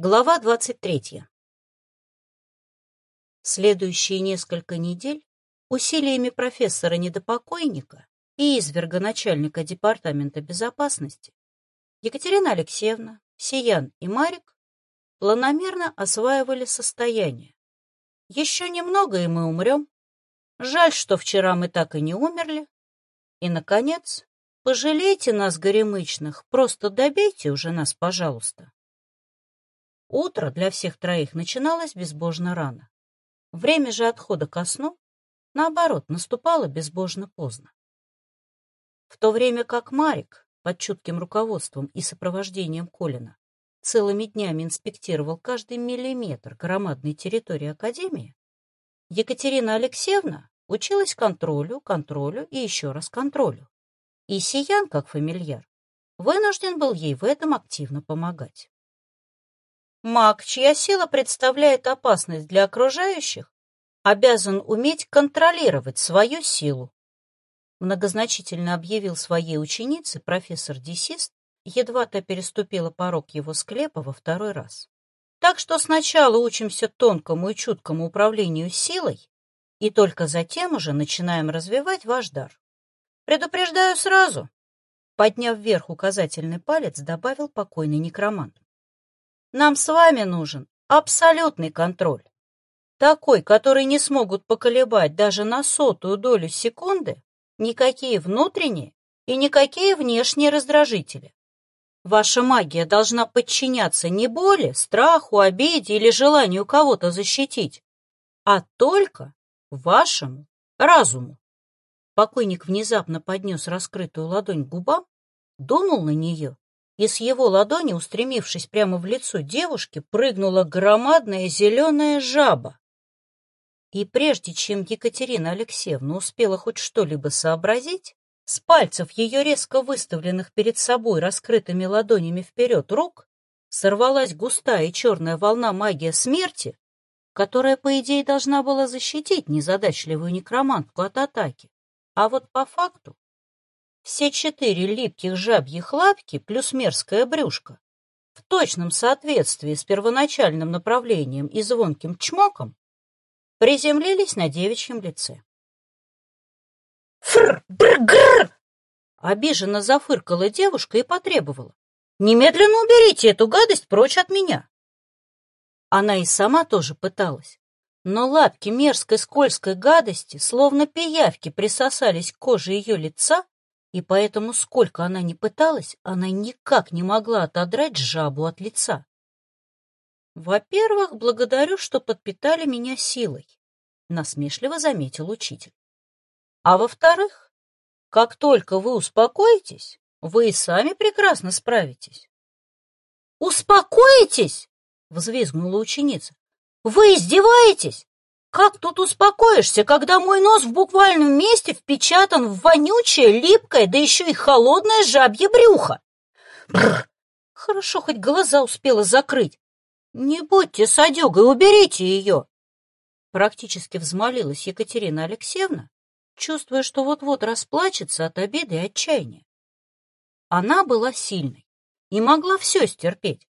Глава 23. Следующие несколько недель усилиями профессора-недопокойника и изверга начальника департамента безопасности Екатерина Алексеевна, Сиян и Марик планомерно осваивали состояние. Еще немного, и мы умрем. Жаль, что вчера мы так и не умерли. И, наконец, пожалейте нас, горемычных, просто добейте уже нас, пожалуйста. Утро для всех троих начиналось безбожно рано. Время же отхода ко сну, наоборот, наступало безбожно поздно. В то время как Марик под чутким руководством и сопровождением Колина целыми днями инспектировал каждый миллиметр громадной территории Академии, Екатерина Алексеевна училась контролю, контролю и еще раз контролю. И Сиян, как фамильяр, вынужден был ей в этом активно помогать. Маг, чья сила представляет опасность для окружающих, обязан уметь контролировать свою силу. Многозначительно объявил своей ученице профессор Десист, едва та переступила порог его склепа во второй раз. Так что сначала учимся тонкому и чуткому управлению силой, и только затем уже начинаем развивать ваш дар. Предупреждаю сразу, подняв вверх указательный палец, добавил покойный некромант. Нам с вами нужен абсолютный контроль. Такой, который не смогут поколебать даже на сотую долю секунды никакие внутренние и никакие внешние раздражители. Ваша магия должна подчиняться не боли, страху, обиде или желанию кого-то защитить, а только вашему разуму. Покойник внезапно поднес раскрытую ладонь к губам, дунул на нее и с его ладони, устремившись прямо в лицо девушки, прыгнула громадная зеленая жаба. И прежде чем Екатерина Алексеевна успела хоть что-либо сообразить, с пальцев ее резко выставленных перед собой раскрытыми ладонями вперед рук сорвалась густая и черная волна магия смерти, которая, по идее, должна была защитить незадачливую некромантку от атаки. А вот по факту все четыре липких жабьих лапки плюс мерзкое брюшко в точном соответствии с первоначальным направлением и звонким чмоком приземлились на девичьем лице. «Фр! Бр! Обиженно зафыркала девушка и потребовала. «Немедленно уберите эту гадость прочь от меня!» Она и сама тоже пыталась, но лапки мерзкой скользкой гадости, словно пиявки, присосались к коже ее лица и поэтому, сколько она ни пыталась, она никак не могла отодрать жабу от лица. «Во-первых, благодарю, что подпитали меня силой», — насмешливо заметил учитель. «А во-вторых, как только вы успокоитесь, вы и сами прекрасно справитесь». «Успокоитесь?» — взвизгнула ученица. «Вы издеваетесь? Как тут успокоишься, когда мой нос в буквальном месте впечатан в вонючее, липкое, да еще и холодное жабье брюхо? Бррр! Хорошо, хоть глаза успела закрыть. Не будьте садюгой, уберите ее! Практически взмолилась Екатерина Алексеевна, чувствуя, что вот-вот расплачется от обиды и отчаяния. Она была сильной и могла все стерпеть,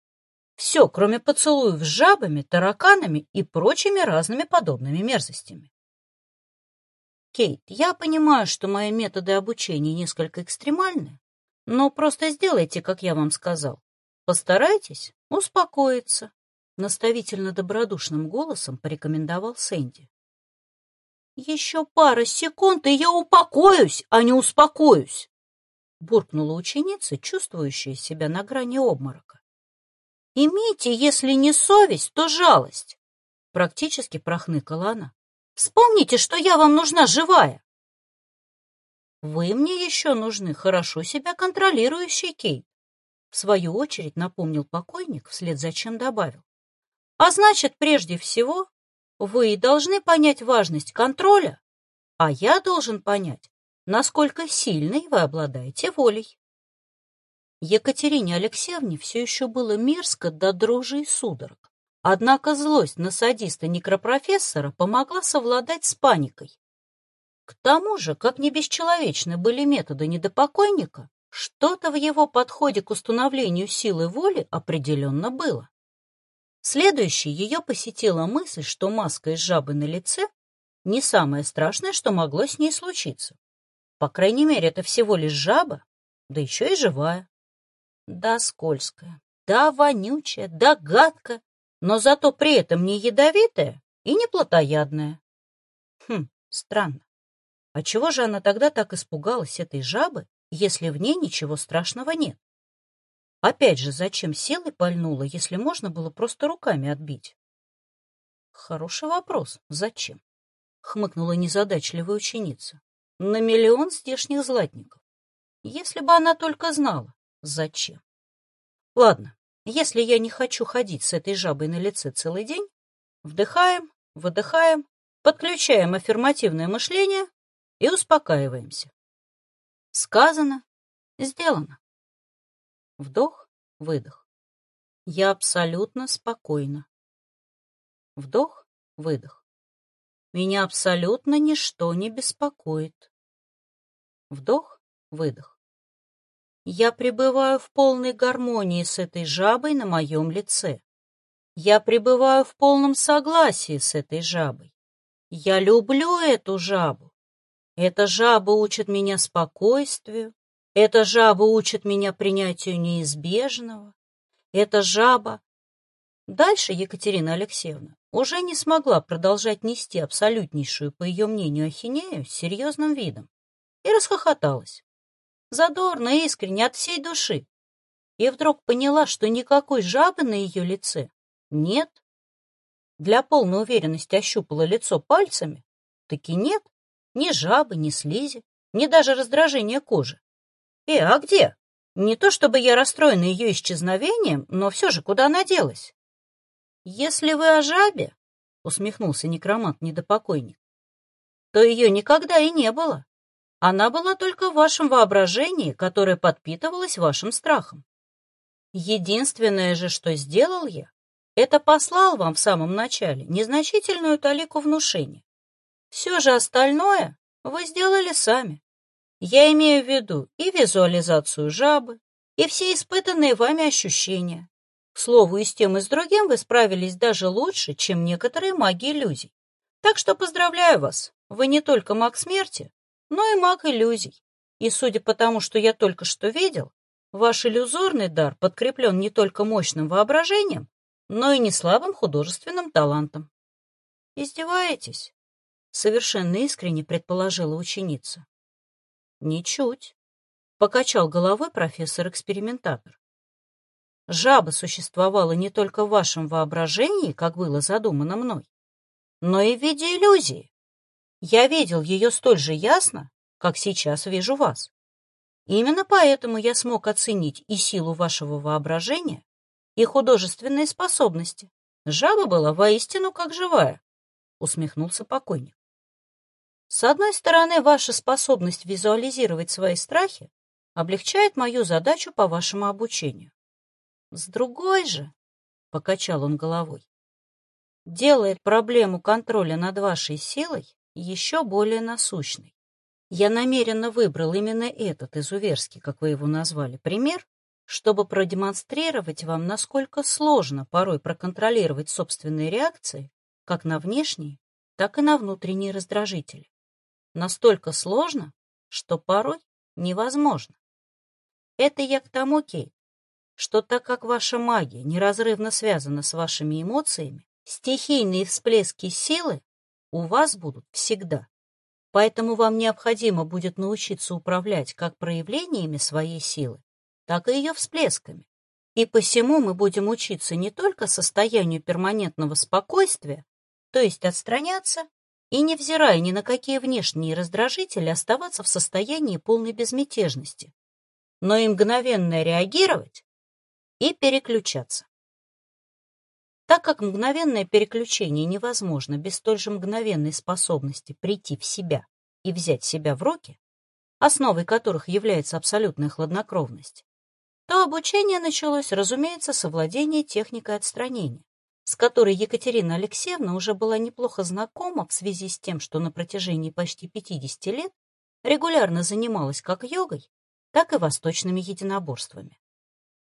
все, кроме поцелуев с жабами, тараканами и прочими разными подобными мерзостями. Кейт, я понимаю, что мои методы обучения несколько экстремальны, но просто сделайте, как я вам сказал. Постарайтесь успокоиться, наставительно добродушным голосом порекомендовал Сэнди. Еще пара секунд, и я упокоюсь, а не успокоюсь, буркнула ученица, чувствующая себя на грани обморока. Имейте, если не совесть, то жалость. Практически прохныкала она. Вспомните, что я вам нужна живая. Вы мне еще нужны хорошо себя контролирующий Кейт. В свою очередь напомнил покойник, вслед за чем добавил. А значит, прежде всего, вы должны понять важность контроля, а я должен понять, насколько сильной вы обладаете волей. Екатерине Алексеевне все еще было мерзко до дрожи и судорог. Однако злость на садиста-некропрофессора помогла совладать с паникой. К тому же, как не бесчеловечны были методы недопокойника, что-то в его подходе к установлению силы воли определенно было. Следующей ее посетила мысль, что маска из жабы на лице не самое страшное, что могло с ней случиться. По крайней мере, это всего лишь жаба, да еще и живая. Да, скользкая, да, вонючая, да, гадкая, но зато при этом не ядовитая и не плотоядная. Хм, странно. А чего же она тогда так испугалась этой жабы, если в ней ничего страшного нет? Опять же, зачем силой пальнула, если можно было просто руками отбить? Хороший вопрос. Зачем? Хмыкнула незадачливая ученица. На миллион здешних златников. Если бы она только знала, зачем. Ладно, если я не хочу ходить с этой жабой на лице целый день, вдыхаем, выдыхаем, подключаем аффирмативное мышление и успокаиваемся. Сказано, сделано. Вдох, выдох. Я абсолютно спокойна. Вдох, выдох. Меня абсолютно ничто не беспокоит. Вдох, выдох. Я пребываю в полной гармонии с этой жабой на моем лице. Я пребываю в полном согласии с этой жабой. Я люблю эту жабу. Эта жаба учит меня спокойствию, эта жаба учит меня принятию неизбежного. Эта жаба... Дальше Екатерина Алексеевна уже не смогла продолжать нести абсолютнейшую, по ее мнению, ахинею с серьезным видом и расхохоталась. Задорно, искренне, от всей души. И вдруг поняла, что никакой жабы на ее лице нет. Для полной уверенности ощупала лицо пальцами. Таки нет. Ни жабы, ни слизи, ни даже раздражения кожи. «Э, а где?» Не то чтобы я расстроена ее исчезновением, но все же куда она делась? «Если вы о жабе», — усмехнулся некромант-недопокойник, «то ее никогда и не было. Она была только в вашем воображении, которое подпитывалось вашим страхом. Единственное же, что сделал я, это послал вам в самом начале незначительную талику внушения. Все же остальное вы сделали сами. Я имею в виду и визуализацию жабы, и все испытанные вами ощущения. К слову, и с тем, и с другим вы справились даже лучше, чем некоторые маги иллюзий. Так что поздравляю вас, вы не только маг смерти, но и маг иллюзий. И судя по тому, что я только что видел, ваш иллюзорный дар подкреплен не только мощным воображением, но и неслабым художественным талантом. «Издеваетесь?» — совершенно искренне предположила ученица. Ничуть, покачал головой профессор-экспериментатор. Жаба существовала не только в вашем воображении, как было задумано мной, но и в виде иллюзии. Я видел ее столь же ясно, как сейчас вижу вас. Именно поэтому я смог оценить и силу вашего воображения, и художественные способности. Жаба была воистину как живая, — усмехнулся покойник. С одной стороны, ваша способность визуализировать свои страхи облегчает мою задачу по вашему обучению. С другой же, — покачал он головой, — делает проблему контроля над вашей силой еще более насущной. Я намеренно выбрал именно этот изуверский, как вы его назвали, пример, чтобы продемонстрировать вам, насколько сложно порой проконтролировать собственные реакции как на внешние, так и на внутренние раздражители настолько сложно, что порой невозможно. Это я к тому, Кейт, что так как ваша магия неразрывно связана с вашими эмоциями, стихийные всплески силы у вас будут всегда. Поэтому вам необходимо будет научиться управлять как проявлениями своей силы, так и ее всплесками. И посему мы будем учиться не только состоянию перманентного спокойствия, то есть отстраняться и, невзирая ни на какие внешние раздражители, оставаться в состоянии полной безмятежности, но и мгновенно реагировать и переключаться. Так как мгновенное переключение невозможно без столь же мгновенной способности прийти в себя и взять себя в руки, основой которых является абсолютная хладнокровность, то обучение началось, разумеется, с овладения техникой отстранения, с которой Екатерина Алексеевна уже была неплохо знакома в связи с тем, что на протяжении почти 50 лет регулярно занималась как йогой, так и восточными единоборствами.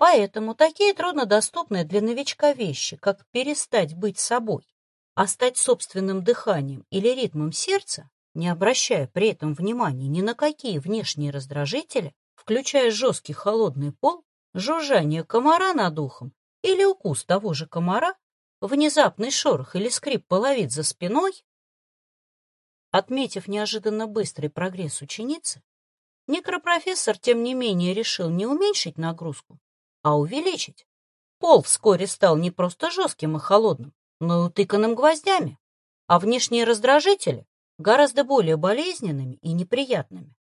Поэтому такие труднодоступные для новичка вещи, как перестать быть собой, а стать собственным дыханием или ритмом сердца, не обращая при этом внимания ни на какие внешние раздражители, включая жесткий холодный пол, жужжание комара над ухом или укус того же комара, внезапный шорох или скрип половиц за спиной, отметив неожиданно быстрый прогресс ученицы, некропрофессор, тем не менее, решил не уменьшить нагрузку, а увеличить. Пол вскоре стал не просто жестким и холодным, но и утыканным гвоздями, а внешние раздражители гораздо более болезненными и неприятными.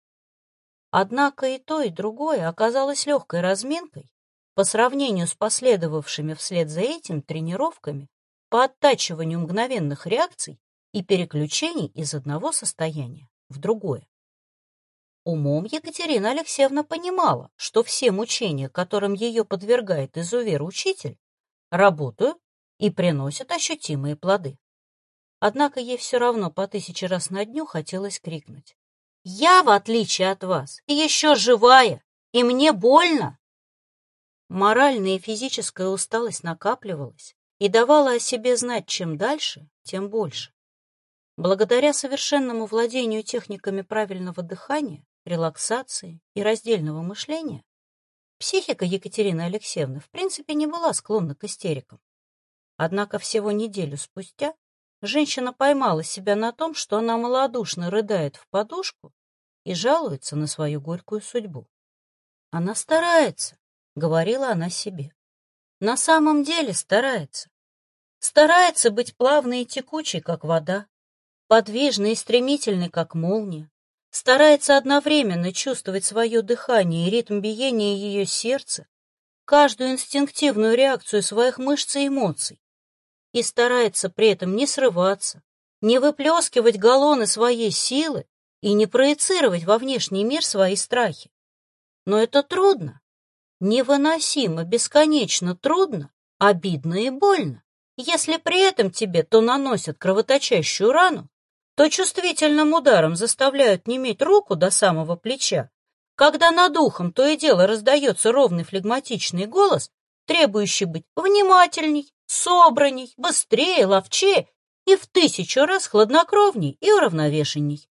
Однако и то, и другое оказалось легкой разминкой по сравнению с последовавшими вслед за этим тренировками по оттачиванию мгновенных реакций и переключений из одного состояния в другое. Умом Екатерина Алексеевна понимала, что все мучения, которым ее подвергает изувер-учитель, работают и приносят ощутимые плоды. Однако ей все равно по тысяче раз на дню хотелось крикнуть. «Я, в отличие от вас, еще живая, и мне больно!» Моральная и физическая усталость накапливалась и давала о себе знать чем дальше, тем больше. Благодаря совершенному владению техниками правильного дыхания, релаксации и раздельного мышления, психика Екатерины Алексеевны в принципе не была склонна к истерикам. Однако всего неделю спустя женщина поймала себя на том, что она малодушно рыдает в подушку и жалуется на свою горькую судьбу. Она старается, — говорила она себе. На самом деле старается. Старается быть плавной и текучей, как вода, подвижной и стремительной, как молния. Старается одновременно чувствовать свое дыхание и ритм биения ее сердца, каждую инстинктивную реакцию своих мышц и эмоций. И старается при этом не срываться, не выплескивать галлоны своей силы и не проецировать во внешний мир свои страхи. Но это трудно, Невыносимо, бесконечно трудно, обидно и больно. Если при этом тебе то наносят кровоточащую рану, то чувствительным ударом заставляют неметь руку до самого плеча, когда над ухом то и дело раздается ровный флегматичный голос, требующий быть внимательней, собранней, быстрее, ловчее и в тысячу раз хладнокровней и уравновешенней.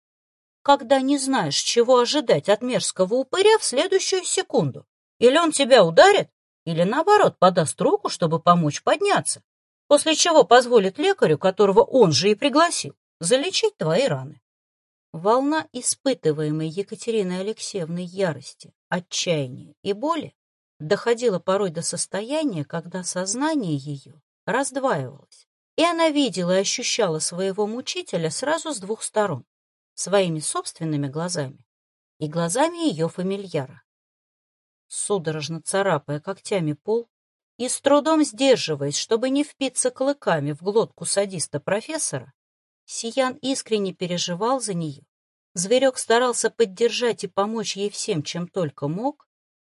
Когда не знаешь, чего ожидать от мерзкого упыря в следующую секунду. Или он тебя ударит, или наоборот подаст руку, чтобы помочь подняться, после чего позволит лекарю, которого он же и пригласил, залечить твои раны. Волна испытываемой Екатериной Алексеевной ярости, отчаяния и боли доходила порой до состояния, когда сознание ее раздваивалось, и она видела и ощущала своего мучителя сразу с двух сторон, своими собственными глазами и глазами ее фамильяра судорожно царапая когтями пол и с трудом сдерживаясь, чтобы не впиться клыками в глотку садиста-профессора, Сиян искренне переживал за нее. Зверек старался поддержать и помочь ей всем, чем только мог,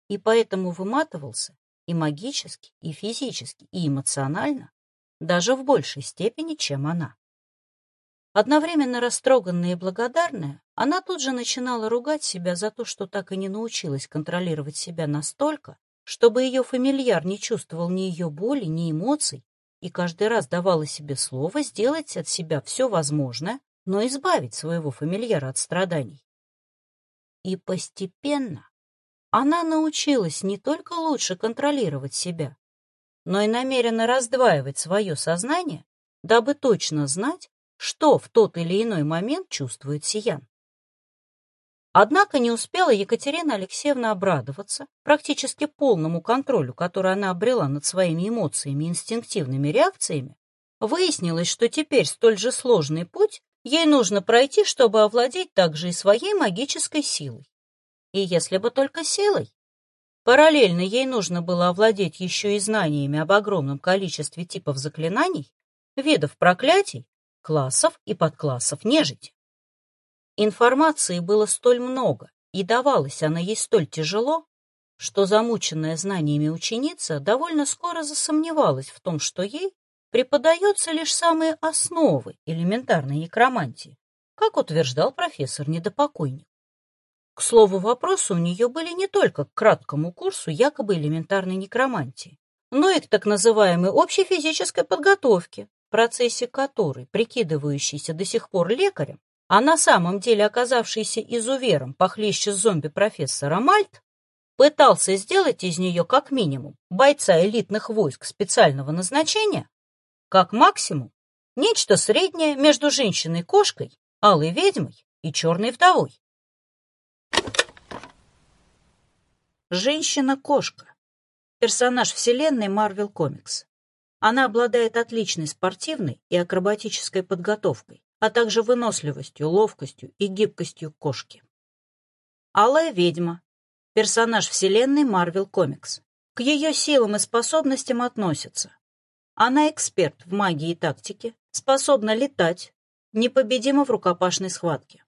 и поэтому выматывался и магически, и физически, и эмоционально, даже в большей степени, чем она. Одновременно растроганная и благодарная, она тут же начинала ругать себя за то, что так и не научилась контролировать себя настолько, чтобы ее фамильяр не чувствовал ни ее боли, ни эмоций, и каждый раз давала себе слово сделать от себя все возможное, но избавить своего фамильяра от страданий. И постепенно она научилась не только лучше контролировать себя, но и намеренно раздваивать свое сознание, дабы точно знать, что в тот или иной момент чувствует Сиян. Однако не успела Екатерина Алексеевна обрадоваться практически полному контролю, который она обрела над своими эмоциями и инстинктивными реакциями. Выяснилось, что теперь столь же сложный путь ей нужно пройти, чтобы овладеть также и своей магической силой. И если бы только силой. Параллельно ей нужно было овладеть еще и знаниями об огромном количестве типов заклинаний, видов проклятий классов и подклассов нежити. Информации было столь много, и давалась она ей столь тяжело, что замученная знаниями ученица довольно скоро засомневалась в том, что ей преподаются лишь самые основы элементарной некромантии, как утверждал профессор недопокойник. К слову, вопросы у нее были не только к краткому курсу якобы элементарной некромантии, но и к так называемой общей физической подготовке, в процессе которой, прикидывающийся до сих пор лекарем, а на самом деле оказавшийся изувером похлеще зомби профессора Мальт, пытался сделать из нее как минимум бойца элитных войск специального назначения, как максимум нечто среднее между женщиной-кошкой, алой ведьмой и черной вдовой. Женщина-кошка. Персонаж вселенной Marvel Comics. Она обладает отличной спортивной и акробатической подготовкой, а также выносливостью, ловкостью и гибкостью кошки. Алая ведьма. Персонаж вселенной Marvel Comics. К ее силам и способностям относятся. Она эксперт в магии и тактике, способна летать, непобедима в рукопашной схватке.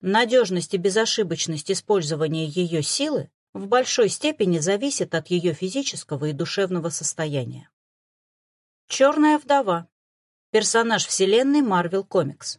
Надежность и безошибочность использования ее силы в большой степени зависит от ее физического и душевного состояния. Черная вдова. Персонаж вселенной Marvel Comics.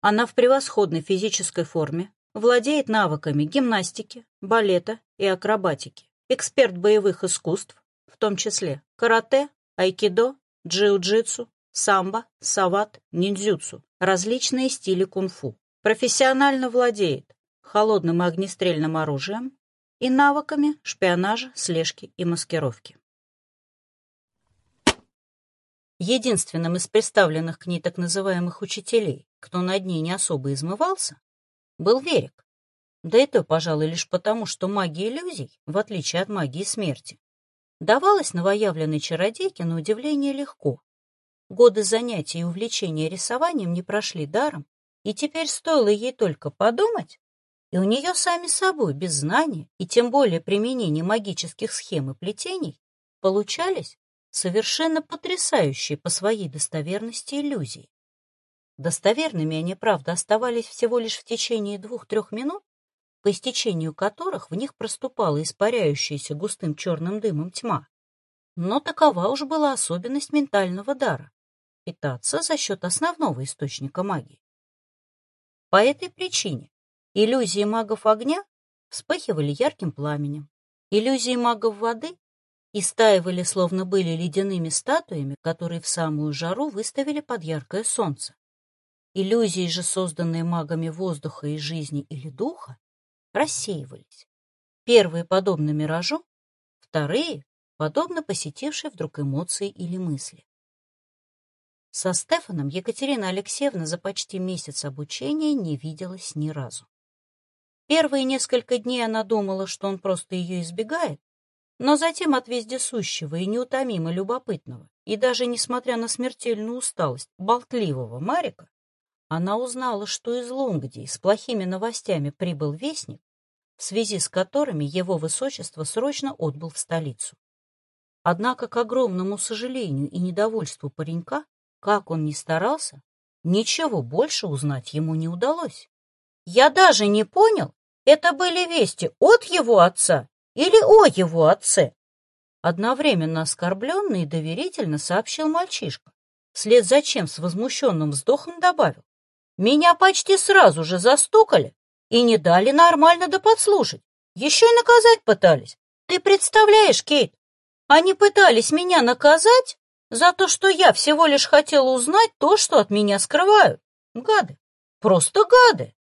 Она в превосходной физической форме, владеет навыками гимнастики, балета и акробатики, эксперт боевых искусств, в том числе карате, айкидо, джиу-джитсу, самбо, сават, ниндзюцу, различные стили кунг-фу. Профессионально владеет холодным и огнестрельным оружием, и навыками шпионажа, слежки и маскировки. Единственным из представленных к ней так называемых учителей, кто над ней не особо измывался, был Верик. Да и то, пожалуй, лишь потому, что магия иллюзий, в отличие от магии смерти, давалась новоявленной чародейке на удивление легко. Годы занятий и увлечения рисованием не прошли даром, и теперь стоило ей только подумать, и у нее сами собой, без знания и тем более применения магических схем и плетений, получались совершенно потрясающие по своей достоверности иллюзии. Достоверными они, правда, оставались всего лишь в течение двух-трех минут, по истечению которых в них проступала испаряющаяся густым черным дымом тьма. Но такова уж была особенность ментального дара — питаться за счет основного источника магии. По этой причине Иллюзии магов огня вспыхивали ярким пламенем. Иллюзии магов воды истаивали, словно были ледяными статуями, которые в самую жару выставили под яркое солнце. Иллюзии же, созданные магами воздуха и жизни или духа, рассеивались. Первые подобны миражу, вторые подобно посетившей вдруг эмоции или мысли. Со Стефаном Екатерина Алексеевна за почти месяц обучения не виделась ни разу. Первые несколько дней она думала, что он просто ее избегает, но затем от вездесущего и неутомимо любопытного, и даже несмотря на смертельную усталость болтливого Марика, она узнала, что из Лунгдии с плохими новостями прибыл вестник, в связи с которыми его высочество срочно отбыл в столицу. Однако, к огромному сожалению и недовольству паренька, как он ни старался, ничего больше узнать ему не удалось. Я даже не понял, это были вести от его отца или о его отце? Одновременно оскорбленный и доверительно сообщил мальчишка, вслед за чем с возмущенным вздохом добавил. Меня почти сразу же застукали и не дали нормально доподслушать. Еще и наказать пытались. Ты представляешь, Кейт, они пытались меня наказать за то, что я всего лишь хотела узнать то, что от меня скрывают. Гады, просто гады.